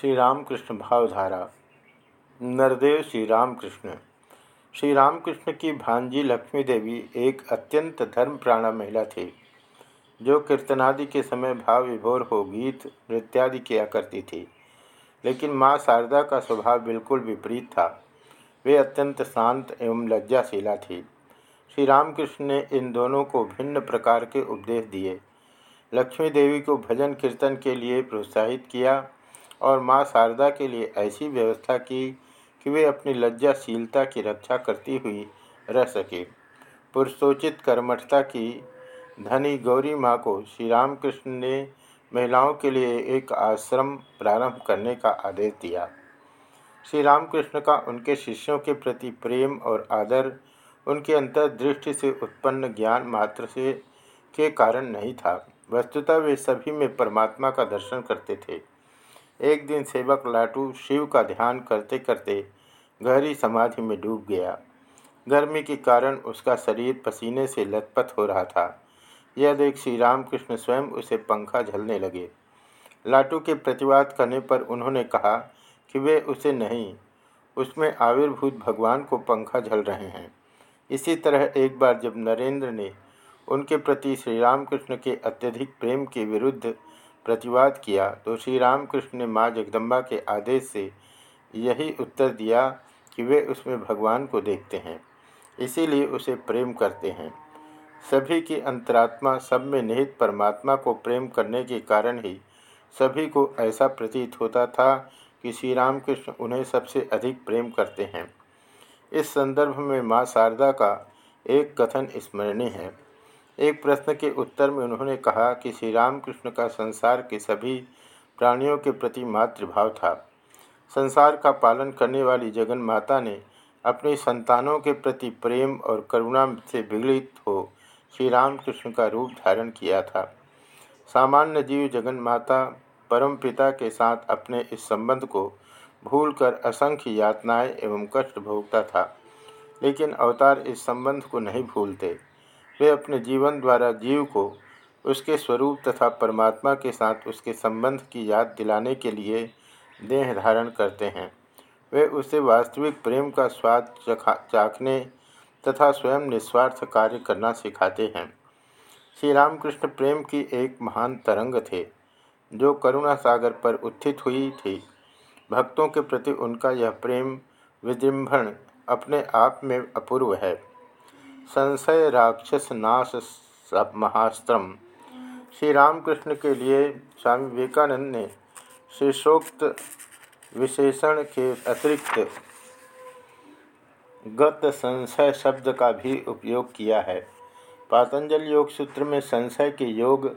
श्री रामकृष्ण भावधारा। नरदेव श्री रामकृष्ण श्री रामकृष्ण की भांजी लक्ष्मी देवी एक अत्यंत धर्मप्राणा महिला थी, जो कीर्तनादि के समय भाव विभोर हो गीत, नृत्यादि किया करती थी। लेकिन माँ शारदा का स्वभाव बिल्कुल विपरीत था। वे अत्यंत शांत एवं लज्जाशीला थी। श्री रामकृष्ण ने इन दोनों को भिन्न प्रकार के उपदेश दिए। लक्ष्मी देवी को भजन कीर्तन के लिए प्रोत्साहित किया और माँ शारदा के लिए ऐसी व्यवस्था की कि वे अपनी लज्जाशीलता की रक्षा करती हुई रह सके। पुरुषोचित कर्मठता की धनी गौरी माँ को श्री रामकृष्ण ने महिलाओं के लिए एक आश्रम प्रारंभ करने का आदेश दिया। श्री रामकृष्ण का उनके शिष्यों के प्रति प्रेम और आदर उनके अंतर्दृष्टि से उत्पन्न ज्ञान मात्र से के कारण नहीं था। वस्तुतः वे सभी में परमात्मा का दर्शन करते थे। एक दिन सेवक लाटू शिव का ध्यान करते करते गहरी समाधि में डूब गया। गर्मी के कारण उसका शरीर पसीने से लथपथ हो रहा था। यह देख श्री रामकृष्ण स्वयं उसे पंखा झलने लगे। लाटू के प्रतिवाद करने पर उन्होंने कहा कि वे उसे नहीं, उसमें आविर्भूत भगवान को पंखा झल रहे हैं। इसी तरह एक बार जब नरेंद्र ने उनके प्रति श्री रामकृष्ण के अत्यधिक प्रेम के विरुद्ध प्रतिवाद किया तो श्री रामकृष्ण ने माँ जगदम्बा के आदेश से यही उत्तर दिया कि वे उसमें भगवान को देखते हैं। इसीलिए उसे प्रेम करते हैं। सभी की अंतरात्मा सब में निहित परमात्मा को प्रेम करने के कारण ही सभी को ऐसा प्रतीत होता था कि श्री रामकृष्ण उन्हें सबसे अधिक प्रेम करते हैं। इस संदर्भ में माँ शारदा का एक कथन स्मरणीय है। एक प्रश्न के उत्तर में उन्होंने कहा कि श्री रामकृष्ण का संसार के सभी प्राणियों के प्रति मातृभाव था। संसार का पालन करने वाली जगन माता ने अपनी संतानों के प्रति प्रेम और करुणा से विगलित हो श्री रामकृष्ण का रूप धारण किया था। सामान्य जीव जगन माता परम पिता के साथ अपने इस संबंध को भूलकर असंख्य यातनाएँ एवं कष्ट भोगता था, लेकिन अवतार इस संबंध को नहीं भूलते। वे अपने जीवन द्वारा जीव को उसके स्वरूप तथा परमात्मा के साथ उसके संबंध की याद दिलाने के लिए देह धारण करते हैं। वे उसे वास्तविक प्रेम का स्वाद चाखने तथा स्वयं निस्वार्थ कार्य करना सिखाते हैं। श्री रामकृष्ण प्रेम की एक महान तरंग थे, जो करुणा सागर पर उत्थित हुई थी। भक्तों के प्रति उनका यह प्रेम विजृंभण अपने आप में अपूर्व है। संशय राक्षस नाश महास्त्र श्री रामकृष्ण के लिए स्वामी विवेकानंद ने शीर्षोक्त विशेषण के अतिरिक्त गत संशय शब्द का भी उपयोग किया है। पातंजल योग सूत्र में संशय के योग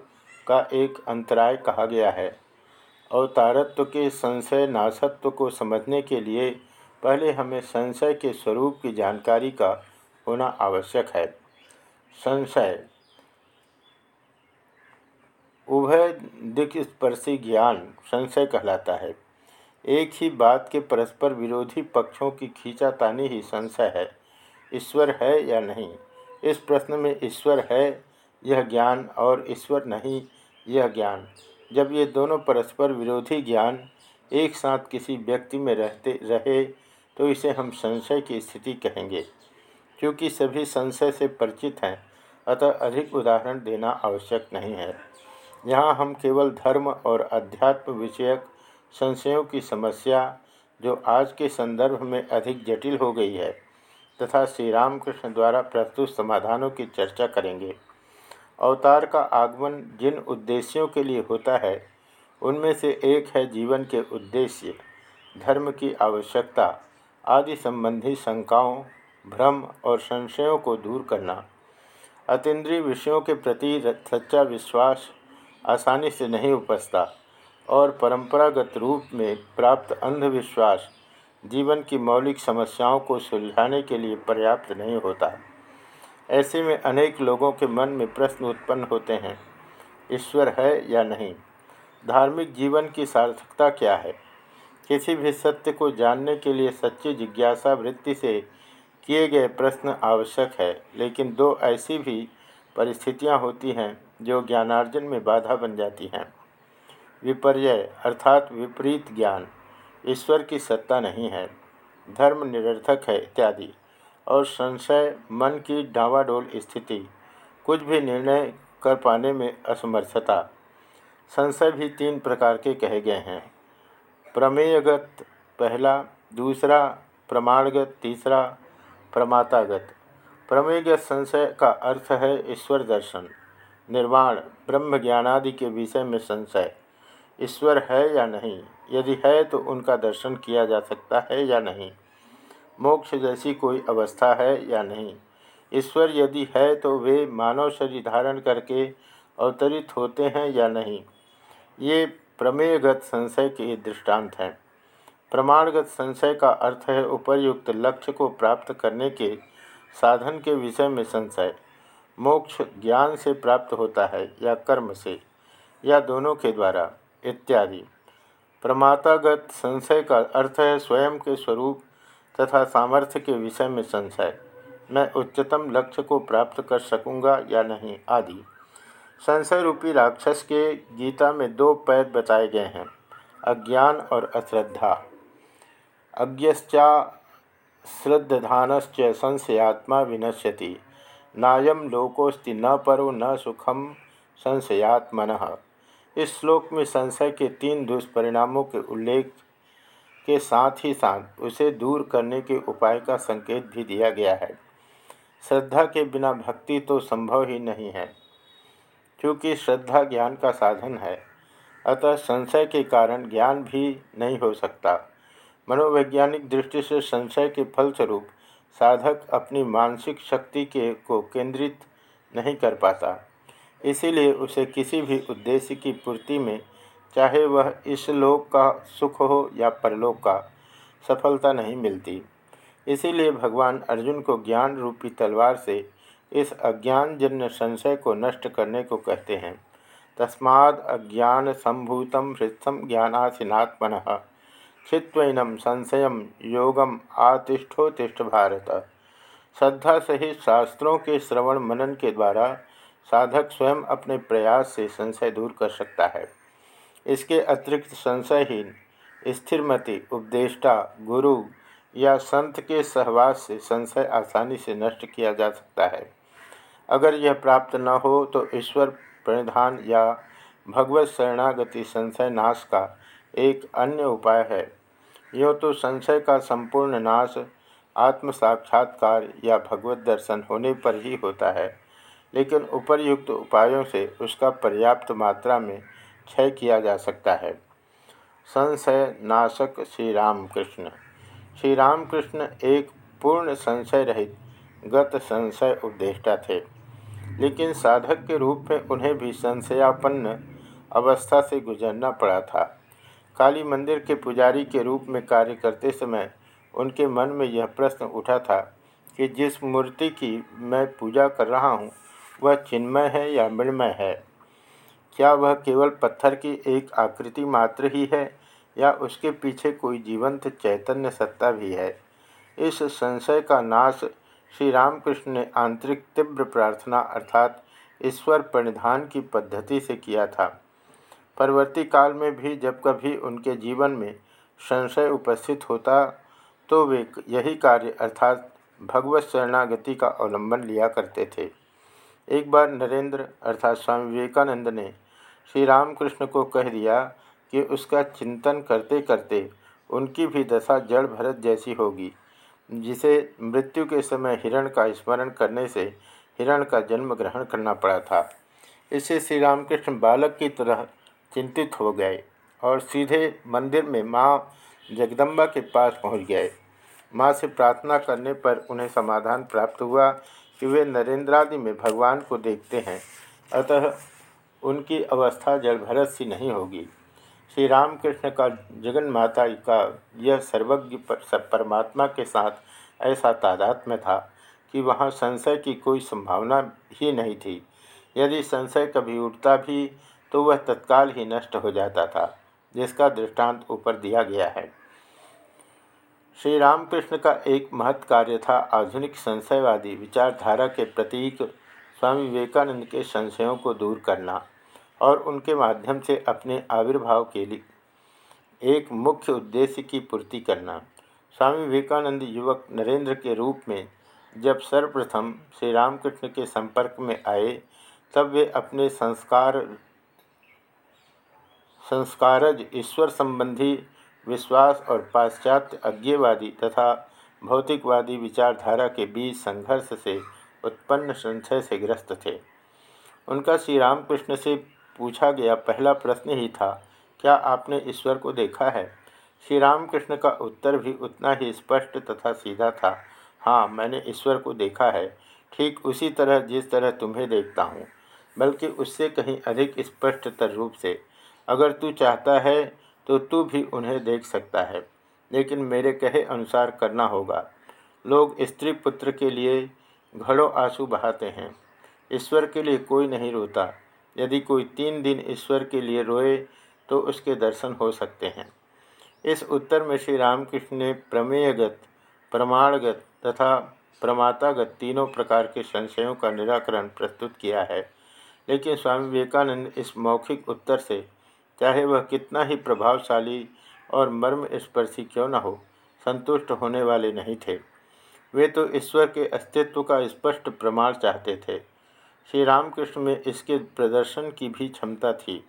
का एक अंतराय कहा गया है। अवतारत्व के संशय नाशत्व को समझने के लिए पहले हमें संशय के स्वरूप की जानकारी का होना आवश्यक है। संशय। उभय दिख स्पर्शी ज्ञान संशय कहलाता है। एक ही बात के परस्पर विरोधी पक्षों की खींचातानी ही संशय है। ईश्वर है या नहीं? इस प्रश्न में ईश्वर है, यह ज्ञान, और ईश्वर नहीं, यह ज्ञान। जब ये दोनों परस्पर विरोधी ज्ञान एक साथ किसी व्यक्ति में रहते, रहे तो इसे हम संशय की स्थिति कहेंगे। क्योंकि सभी संशय से परिचित हैं, अतः अधिक उदाहरण देना आवश्यक नहीं है। यहाँ हम केवल धर्म और अध्यात्म विषयक संशयों की समस्या, जो आज के संदर्भ में अधिक जटिल हो गई है, तथा श्री रामकृष्ण द्वारा प्रस्तुत समाधानों की चर्चा करेंगे। अवतार का आगमन जिन उद्देश्यों के लिए होता है, उनमें से एक है जीवन के उद्देश्य, धर्म की आवश्यकता, आदि संबंधी शंकाओं भ्रम और संशयों को दूर करना। अतीन्द्रिय विषयों के प्रति सच्चा विश्वास आसानी से नहीं उपजता और परंपरागत रूप में प्राप्त अंधविश्वास जीवन की मौलिक समस्याओं को सुलझाने के लिए पर्याप्त नहीं होता। ऐसे में अनेक लोगों के मन में प्रश्न उत्पन्न होते हैं, ईश्वर है या नहीं? धार्मिक जीवन की सार्थकता क्या है? किसी भी सत्य को जानने के लिए सच्ची जिज्ञासा वृत्ति से किए गए प्रश्न आवश्यक है, लेकिन दो ऐसी भी परिस्थितियाँ होती हैं जो ज्ञानार्जन में बाधा बन जाती हैं। विपर्य अर्थात विपरीत ज्ञान, ईश्वर की सत्ता नहीं है, धर्म निरर्थक है इत्यादि, और संशय, मन की डावाडोल स्थिति, कुछ भी निर्णय कर पाने में असमर्थता। संशय भी तीन प्रकार के कहे गए हैं। प्रमेयगत पहला, दूसरा, प्रमाणगत तीसरा प्रमातागत प्रमेयगत संशय का अर्थ है ईश्वर दर्शन। निर्वाण ब्रह्म ज्ञानादि के विषय में संशय। ईश्वर है या नहीं? यदि है तो उनका दर्शन किया जा सकता है या नहीं? मोक्ष जैसी कोई अवस्था है या नहीं? ईश्वर यदि है तो वे मानव शरीर धारण करके अवतरित होते हैं या नहीं? ये प्रमेयगत संशय के दृष्टांत हैं। प्रमाणगत संशय का अर्थ है उपर्युक्त लक्ष्य को प्राप्त करने के साधन के विषय में संशय। मोक्ष ज्ञान से प्राप्त होता है या कर्म से, या दोनों के द्वारा, इत्यादि। प्रमातागत संशय का अर्थ है स्वयं के स्वरूप तथा सामर्थ्य के विषय में संशय। मैं उच्चतम लक्ष्य को प्राप्त कर सकूँगा या नहीं, आदि। संशय रूपी राक्षस के गीता में दो पैद बताए गए हैं, अज्ञान और अश्रद्धा। अज्ञश्चा श्रद्धानश्च संशयात्मा विनश्यति। नायम लोकोस्ति न परो न सुखम संशयात्मन। इस श्लोक में संशय के तीन दुष्परिणामों के उल्लेख के साथ ही साथ उसे दूर करने के उपाय का संकेत भी दिया गया है। श्रद्धा के बिना भक्ति तो संभव ही नहीं है, क्योंकि श्रद्धा ज्ञान का साधन है। अतः संशय के कारण ज्ञान भी नहीं हो सकता। मनोवैज्ञानिक दृष्टि से संशय के फलस्वरूप साधक अपनी मानसिक शक्ति के, को केंद्रित नहीं कर पाता। इसीलिए उसे किसी भी उद्देश्य की पूर्ति में, चाहे वह इस लोक का सुख हो या परलोक का, सफलता नहीं मिलती। इसीलिए भगवान अर्जुन को ज्ञान रूपी तलवार से इस अज्ञान जन्य संशय को नष्ट करने को कहते हैं। तस्माद अज्ञान संभूतम हृत्सम ज्ञानासीनात्मन चित्वनम संशय योगम आतिष्ठोतिष्ठ भारत। श्रद्धा सहित शास्त्रों के श्रवण मनन के द्वारा साधक स्वयं अपने प्रयास से संशय दूर कर सकता है। इसके अतिरिक्त संशयहीन, स्थिरमति, उपदेष्टा, गुरु या संत के सहवास से संशय आसानी से नष्ट किया जा सकता है। अगर यह प्राप्त न हो तो ईश्वर प्रणिधान या भगवत शरणागति संशय नाश का एक अन्य उपाय है। यो तो संशय का संपूर्ण नाश आत्म साक्षात्कार या भगवत दर्शन होने पर ही होता है। लेकिन उपरयुक्त उपायों से उसका पर्याप्त मात्रा में क्षय किया जा सकता है। संशय नाशक श्री रामकृष्ण श्री रामकृष्ण एक पूर्ण संशय रहित, गत संशय उपदेष्टा थे। लेकिन साधक के रूप में उन्हें भी संशयापन्न अवस्था से गुजरना पड़ा था। काली मंदिर के पुजारी के रूप में कार्य करते समय उनके मन में यह प्रश्न उठा था कि जिस मूर्ति की मैं पूजा कर रहा हूँ, वह चिन्मय है या मृणमय है? क्या वह केवल पत्थर की एक आकृति मात्र ही है या उसके पीछे कोई जीवंत चैतन्य सत्ता भी है? इस संशय का नाश श्री रामकृष्ण ने आंतरिक तीव्र प्रार्थना अर्थात ईश्वर परिधान की पद्धति से किया था। परवर्ती काल में भी जब कभी उनके जीवन में संशय उपस्थित होता तो वे यही कार्य अर्थात भगवत शरणागति का अवलंबन लिया करते थे। एक बार नरेंद्र अर्थात स्वामी विवेकानंद ने श्री रामकृष्ण को कह दिया कि उसका चिंतन करते करते उनकी भी दशा जड़ भरत जैसी होगी, जिसे मृत्यु के समय हिरण का स्मरण करने से हिरण का जन्म ग्रहण करना पड़ा था। इससे श्री रामकृष्ण बालक की तरह चिंतित हो गए और सीधे मंदिर में माँ जगदम्बा के पास पहुँच गए। माँ से प्रार्थना करने पर उन्हें समाधान प्राप्त हुआ कि वे नरेंद्रादि में भगवान को देखते हैं। अतः उनकी अवस्था जल भरत सी नहीं होगी। श्री रामकृष्ण का जगन माता का यह सर्वज्ञ परमात्मा के साथ ऐसा तादात्म्य था कि वहाँ संशय की कोई संभावना ही नहीं थी। यदि संशय कभी उठता भी तो वह तत्काल ही नष्ट हो जाता था, जिसका दृष्टांत ऊपर दिया गया है। श्री रामकृष्ण का एक महत् कार्य था आधुनिक संशयवादी विचारधारा के प्रतीक स्वामी विवेकानंद के संशयों को दूर करना और उनके माध्यम से अपने आविर्भाव के लिए एक मुख्य उद्देश्य की पूर्ति करना। स्वामी विवेकानंद युवक नरेंद्र के रूप में जब सर्वप्रथम श्री रामकृष्ण के संपर्क में आए, तब वे अपने संस्कार संस्कारज ईश्वर संबंधी विश्वास और पाश्चात्य अज्ञेवादी तथा भौतिकवादी विचारधारा के बीच संघर्ष से उत्पन्न संशय से ग्रस्त थे। उनका श्री रामकृष्ण से पूछा गया पहला प्रश्न ही था, क्या आपने ईश्वर को देखा है? श्री रामकृष्ण का उत्तर भी उतना ही स्पष्ट तथा सीधा था हाँ मैंने ईश्वर को देखा है, ठीक उसी तरह जिस तरह तुम्हें देखता हूँ, बल्कि उससे कहीं अधिक स्पष्टतर रूप से। अगर तू चाहता है तो तू भी उन्हें देख सकता है। लेकिन मेरे कहे अनुसार करना होगा। लोग स्त्री पुत्र के लिए घड़ों आँसू बहाते हैं। ईश्वर के लिए कोई नहीं रोता। यदि कोई तीन दिन ईश्वर के लिए रोए तो उसके दर्शन हो सकते हैं। इस उत्तर में श्री रामकृष्ण ने प्रमेयगत, प्रमाणगत तथा प्रमातागत तीनों प्रकार के संशयों का निराकरण प्रस्तुत किया है। लेकिन स्वामी विवेकानंद इस मौखिक उत्तर से चाहे वह कितना ही प्रभावशाली और मर्म स्पर्शी क्यों न हो, संतुष्ट होने वाले नहीं थे। वे तो ईश्वर के अस्तित्व का स्पष्ट प्रमाण चाहते थे। श्री रामकृष्ण में इसके प्रदर्शन की भी क्षमता थी।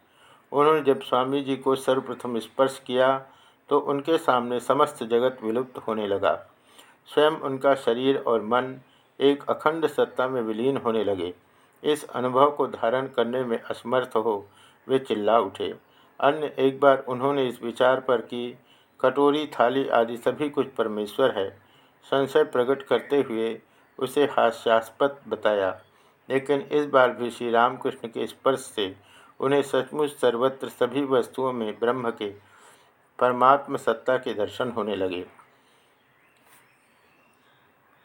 उन्होंने जब स्वामी जी को सर्वप्रथम स्पर्श किया तो उनके सामने समस्त जगत विलुप्त होने लगा। स्वयं उनका शरीर और मन एक अखंड सत्ता में विलीन होने लगे। इस अनुभव को धारण करने में असमर्थ हो वे चिल्ला उठे। अन्य एक बार उन्होंने इस विचार पर कि कटोरी, थाली आदि सभी कुछ परमेश्वर है, संशय प्रकट करते हुए उसे हास्यास्पद बताया। लेकिन इस बार भी श्री रामकृष्ण के स्पर्श से उन्हें सचमुच सर्वत्र सभी वस्तुओं में ब्रह्म के परमात्म सत्ता के दर्शन होने लगे।